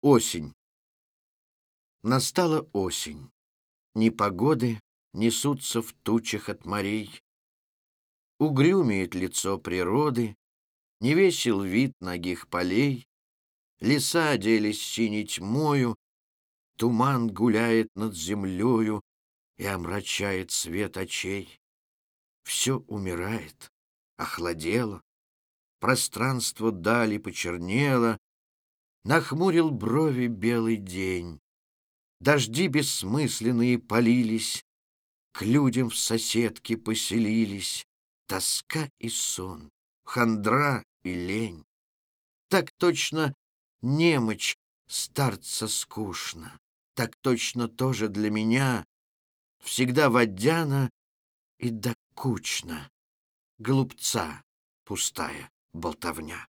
Осень. Настала осень. Ни погоды несутся в тучах от морей. Угрюмеет лицо природы, Не весел вид ногих полей. Леса оделись синей тьмою, Туман гуляет над землею И омрачает свет очей. Все умирает, охладело, Пространство дали почернело, Нахмурил брови белый день. Дожди бессмысленные полились, К людям в соседке поселились. Тоска и сон, хандра и лень. Так точно немочь старца скучно, Так точно тоже для меня Всегда водяна и докучно. Глупца пустая болтовня.